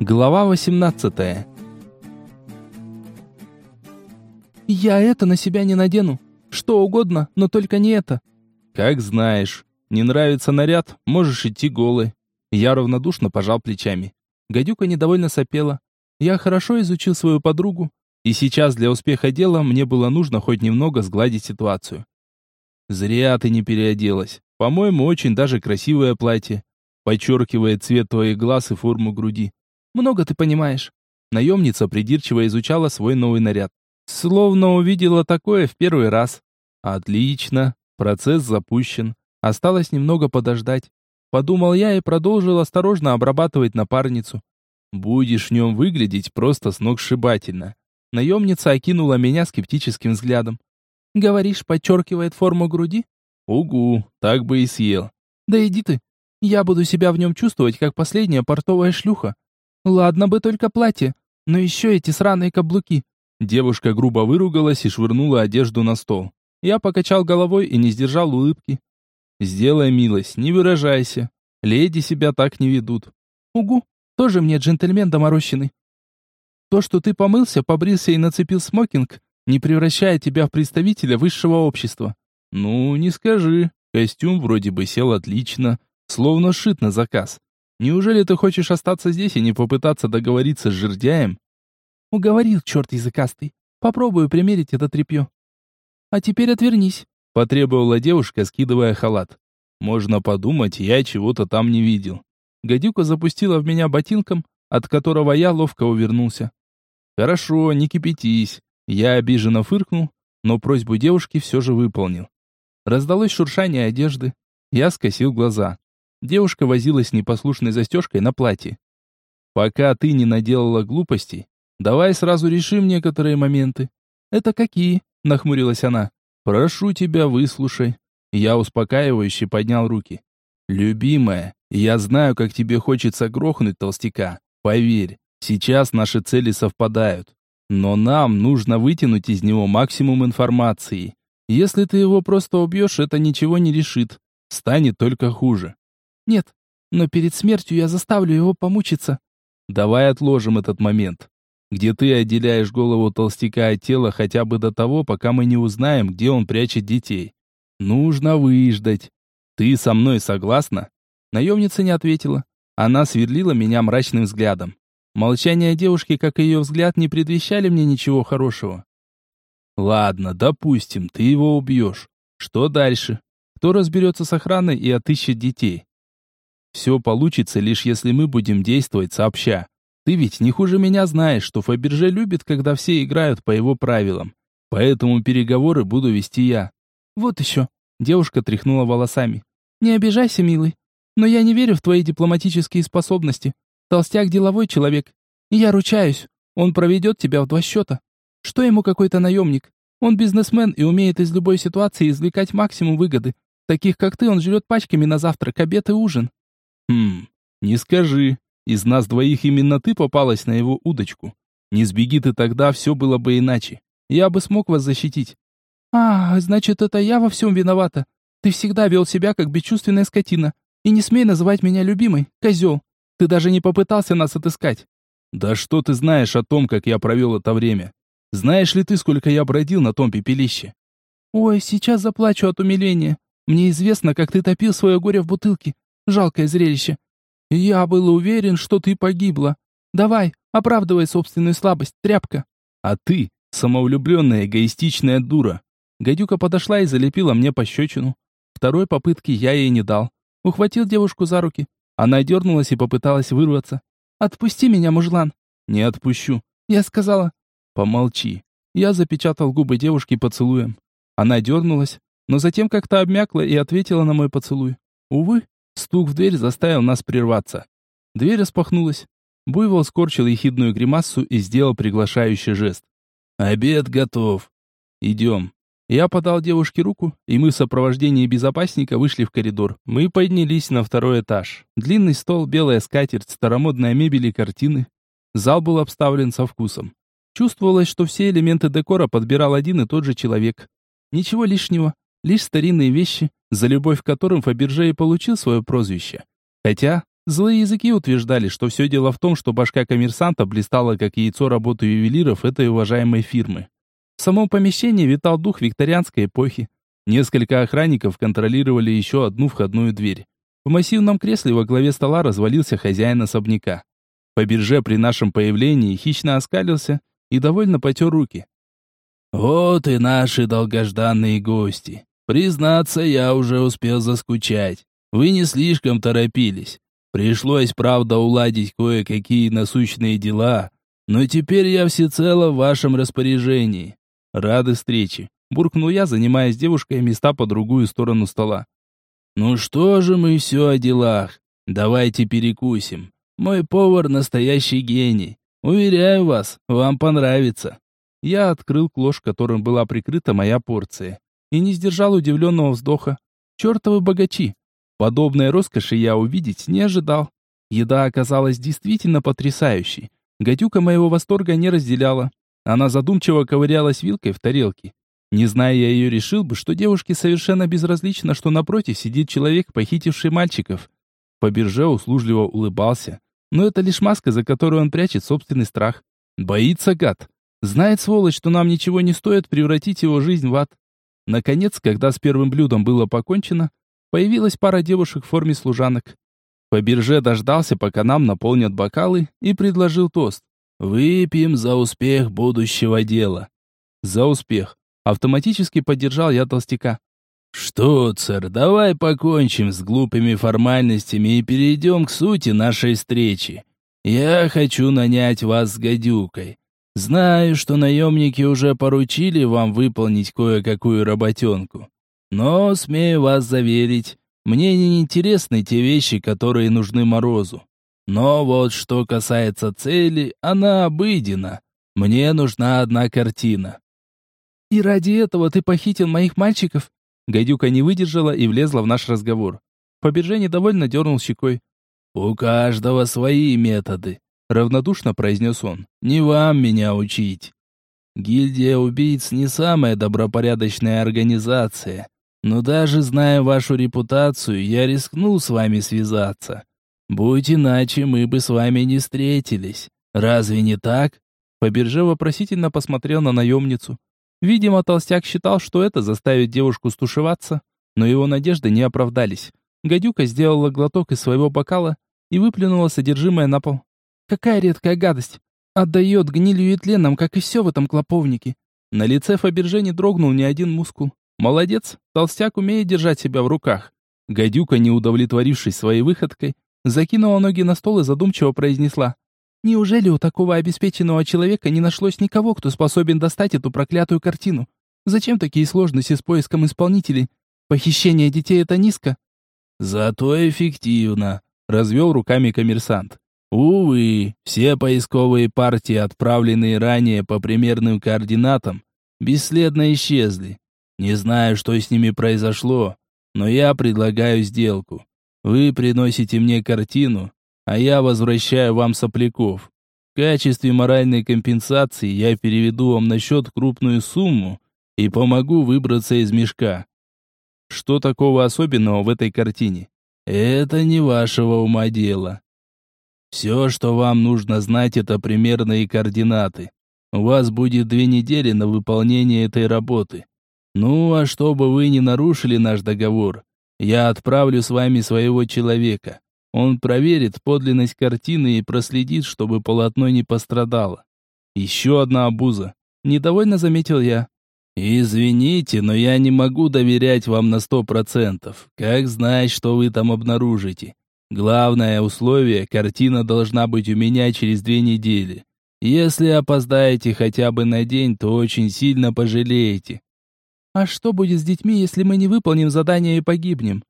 Глава 18 «Я это на себя не надену. Что угодно, но только не это». «Как знаешь. Не нравится наряд, можешь идти голой». Я равнодушно пожал плечами. Гадюка недовольно сопела. Я хорошо изучил свою подругу, и сейчас для успеха дела мне было нужно хоть немного сгладить ситуацию. «Зря ты не переоделась. По-моему, очень даже красивое платье. Подчеркивает цвет твоих глаз и форму груди. Много ты понимаешь». Наемница придирчиво изучала свой новый наряд. Словно увидела такое в первый раз. Отлично. Процесс запущен. Осталось немного подождать. Подумал я и продолжил осторожно обрабатывать напарницу. Будешь в нем выглядеть просто сногсшибательно. Наемница окинула меня скептическим взглядом. Говоришь, подчеркивает форму груди? Угу, так бы и съел. Да иди ты. Я буду себя в нем чувствовать, как последняя портовая шлюха. Ладно бы только платье, но еще эти сраные каблуки. Девушка грубо выругалась и швырнула одежду на стол. Я покачал головой и не сдержал улыбки. «Сделай милость, не выражайся. Леди себя так не ведут». «Угу, тоже мне джентльмен доморощенный. То, что ты помылся, побрился и нацепил смокинг, не превращает тебя в представителя высшего общества». «Ну, не скажи. Костюм вроде бы сел отлично, словно шит на заказ. Неужели ты хочешь остаться здесь и не попытаться договориться с жердяем?» Уговорил, черт языкастый. Попробую примерить это тряпье. А теперь отвернись, потребовала девушка, скидывая халат. Можно подумать, я чего-то там не видел. Гадюка запустила в меня ботинком, от которого я ловко увернулся. Хорошо, не кипятись. Я обиженно фыркнул, но просьбу девушки все же выполнил. Раздалось шуршание одежды. Я скосил глаза. Девушка возилась с непослушной застежкой на платье. Пока ты не наделала глупостей, Давай сразу решим некоторые моменты. Это какие? нахмурилась она. Прошу тебя, выслушай. Я успокаивающе поднял руки. Любимая, я знаю, как тебе хочется грохнуть толстяка. Поверь, сейчас наши цели совпадают. Но нам нужно вытянуть из него максимум информации. Если ты его просто убьешь, это ничего не решит. Станет только хуже. Нет, но перед смертью я заставлю его помучиться. Давай отложим этот момент где ты отделяешь голову толстяка от тела хотя бы до того, пока мы не узнаем, где он прячет детей. Нужно выждать. Ты со мной согласна? Наемница не ответила. Она сверлила меня мрачным взглядом. Молчание девушки, как и ее взгляд, не предвещали мне ничего хорошего. Ладно, допустим, ты его убьешь. Что дальше? Кто разберется с охраной и отыщет детей? Все получится лишь если мы будем действовать сообща. Ты ведь не хуже меня знаешь, что Фаберже любит, когда все играют по его правилам. Поэтому переговоры буду вести я. Вот еще. Девушка тряхнула волосами. Не обижайся, милый. Но я не верю в твои дипломатические способности. Толстяк деловой человек. И я ручаюсь, он проведет тебя в два счета. Что ему какой-то наемник? Он бизнесмен и умеет из любой ситуации извлекать максимум выгоды. Таких, как ты, он жрет пачками на завтрак, обед и ужин. Хм, не скажи. Из нас двоих именно ты попалась на его удочку. Не сбеги ты тогда, все было бы иначе. Я бы смог вас защитить. А, значит, это я во всем виновата. Ты всегда вел себя как бесчувственная скотина. И не смей называть меня любимой, козел. Ты даже не попытался нас отыскать. Да что ты знаешь о том, как я провел это время? Знаешь ли ты, сколько я бродил на том пепелище? Ой, сейчас заплачу от умиления. Мне известно, как ты топил свое горе в бутылке. Жалкое зрелище. «Я был уверен, что ты погибла. Давай, оправдывай собственную слабость, тряпка». «А ты, самовлюбленная, эгоистичная дура». Гадюка подошла и залепила мне пощечину. Второй попытки я ей не дал. Ухватил девушку за руки. Она дернулась и попыталась вырваться. «Отпусти меня, мужлан». «Не отпущу». Я сказала. «Помолчи». Я запечатал губы девушки поцелуем. Она дернулась, но затем как-то обмякла и ответила на мой поцелуй. Увы, Стук в дверь заставил нас прерваться. Дверь распахнулась. Буйвол скорчил ехидную гримассу и сделал приглашающий жест. «Обед готов. Идем». Я подал девушке руку, и мы в сопровождении безопасника вышли в коридор. Мы поднялись на второй этаж. Длинный стол, белая скатерть, старомодная мебель и картины. Зал был обставлен со вкусом. Чувствовалось, что все элементы декора подбирал один и тот же человек. Ничего лишнего, лишь старинные вещи, за любовь к которым Фаберже и получил свое прозвище. Хотя, Злые языки утверждали, что все дело в том, что башка коммерсанта блистала как яйцо работы ювелиров этой уважаемой фирмы. В самом помещении витал дух викторианской эпохи. Несколько охранников контролировали еще одну входную дверь. В массивном кресле во главе стола развалился хозяин особняка. По бирже при нашем появлении хищно оскалился и довольно потер руки. «Вот и наши долгожданные гости. Признаться, я уже успел заскучать. Вы не слишком торопились. Пришлось, правда, уладить кое-какие насущные дела, но теперь я всецело в вашем распоряжении. Рады встрече, буркнул я, занимая с девушкой места по другую сторону стола. Ну что же мы все о делах? Давайте перекусим. Мой повар настоящий гений. Уверяю вас, вам понравится. Я открыл клош, которым была прикрыта моя порция, и не сдержал удивленного вздоха. Чертовы богачи! Подобной роскоши я увидеть не ожидал. Еда оказалась действительно потрясающей. Гадюка моего восторга не разделяла. Она задумчиво ковырялась вилкой в тарелке. Не зная я ее, решил бы, что девушке совершенно безразлично, что напротив сидит человек, похитивший мальчиков. По бирже услужливо улыбался. Но это лишь маска, за которой он прячет собственный страх. Боится гад. Знает сволочь, что нам ничего не стоит превратить его жизнь в ад. Наконец, когда с первым блюдом было покончено, Появилась пара девушек в форме служанок. По бирже дождался, пока нам наполнят бокалы, и предложил тост. «Выпьем за успех будущего дела». «За успех». Автоматически поддержал я толстяка. «Что, царь, давай покончим с глупыми формальностями и перейдем к сути нашей встречи. Я хочу нанять вас с гадюкой. Знаю, что наемники уже поручили вам выполнить кое-какую работенку. Но, смею вас заверить, мне не интересны те вещи, которые нужны Морозу. Но вот что касается цели, она обыдена. Мне нужна одна картина. И ради этого ты похитил моих мальчиков? Гадюка не выдержала и влезла в наш разговор. Поберже недовольно дернул щекой. «У каждого свои методы», — равнодушно произнес он. «Не вам меня учить. Гильдия убийц не самая добропорядочная организация. Но даже зная вашу репутацию, я рискнул с вами связаться. Будь иначе, мы бы с вами не встретились. Разве не так?» Поберже вопросительно посмотрел на наемницу. Видимо, толстяк считал, что это заставит девушку стушеваться, но его надежды не оправдались. Гадюка сделала глоток из своего бокала и выплюнула содержимое на пол. «Какая редкая гадость! Отдает гнилью и тленом, как и все в этом клоповнике!» На лице Фаберже не дрогнул ни один мускул. Молодец, толстяк умеет держать себя в руках. Гадюка, не удовлетворившись своей выходкой, закинула ноги на стол и задумчиво произнесла. Неужели у такого обеспеченного человека не нашлось никого, кто способен достать эту проклятую картину? Зачем такие сложности с поиском исполнителей? Похищение детей это низко. Зато эффективно, развел руками коммерсант. Увы, все поисковые партии, отправленные ранее по примерным координатам, бесследно исчезли. Не знаю, что с ними произошло, но я предлагаю сделку. Вы приносите мне картину, а я возвращаю вам сопляков. В качестве моральной компенсации я переведу вам на счет крупную сумму и помогу выбраться из мешка. Что такого особенного в этой картине? Это не вашего ума дело. Все, что вам нужно знать, это примерные координаты. У вас будет две недели на выполнение этой работы. Ну, а чтобы вы не нарушили наш договор, я отправлю с вами своего человека. Он проверит подлинность картины и проследит, чтобы полотно не пострадало. Еще одна обуза. Недовольно заметил я. Извините, но я не могу доверять вам на сто процентов. Как знать, что вы там обнаружите? Главное условие, картина должна быть у меня через две недели. Если опоздаете хотя бы на день, то очень сильно пожалеете. А что будет с детьми, если мы не выполним задание и погибнем?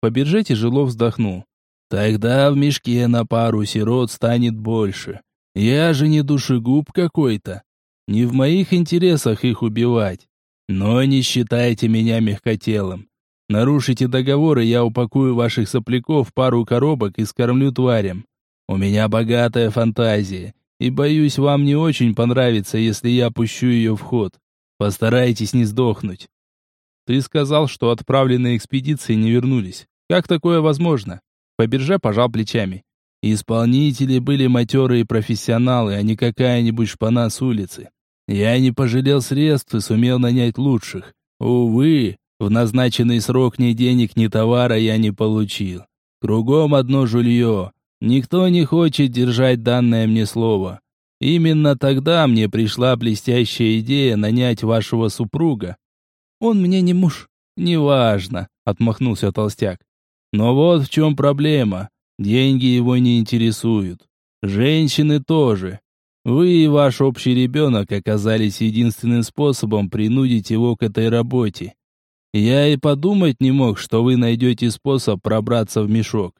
По бирже тяжело вздохнул. Тогда в мешке на пару сирот станет больше. Я же не душегуб какой-то. Не в моих интересах их убивать. Но не считайте меня мягкотелым. Нарушите договор, и я упакую ваших сопляков в пару коробок и скормлю тварям. У меня богатая фантазия, и боюсь, вам не очень понравится, если я пущу ее в ход. Постарайтесь не сдохнуть. Ты сказал, что отправленные экспедиции не вернулись. Как такое возможно? Фаберже пожал плечами. Исполнители были матерые профессионалы, а не какая-нибудь шпана с улицы. Я не пожалел средств и сумел нанять лучших. Увы, в назначенный срок ни денег, ни товара я не получил. Кругом одно жулье. Никто не хочет держать данное мне слово. Именно тогда мне пришла блестящая идея нанять вашего супруга. Он мне не муж. Неважно, отмахнулся толстяк. Но вот в чем проблема. Деньги его не интересуют. Женщины тоже. Вы и ваш общий ребенок оказались единственным способом принудить его к этой работе. Я и подумать не мог, что вы найдете способ пробраться в мешок.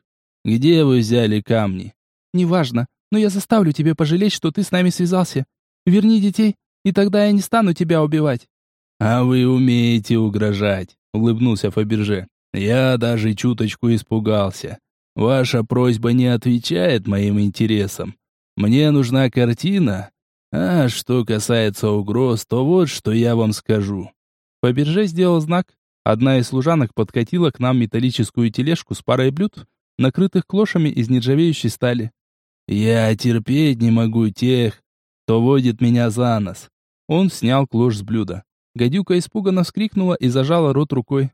Где вы взяли камни? Неважно, но я заставлю тебя пожалеть, что ты с нами связался. Верни детей, и тогда я не стану тебя убивать. А вы умеете угрожать, улыбнулся Фаберже. Я даже чуточку испугался. Ваша просьба не отвечает моим интересам. Мне нужна картина. А что касается угроз, то вот что я вам скажу. Фаберже сделал знак. Одна из служанок подкатила к нам металлическую тележку с парой блюд, накрытых клошами из нержавеющей стали. Я терпеть не могу тех, кто водит меня за нос. Он снял клош с блюда. Гадюка испуганно вскрикнула и зажала рот рукой.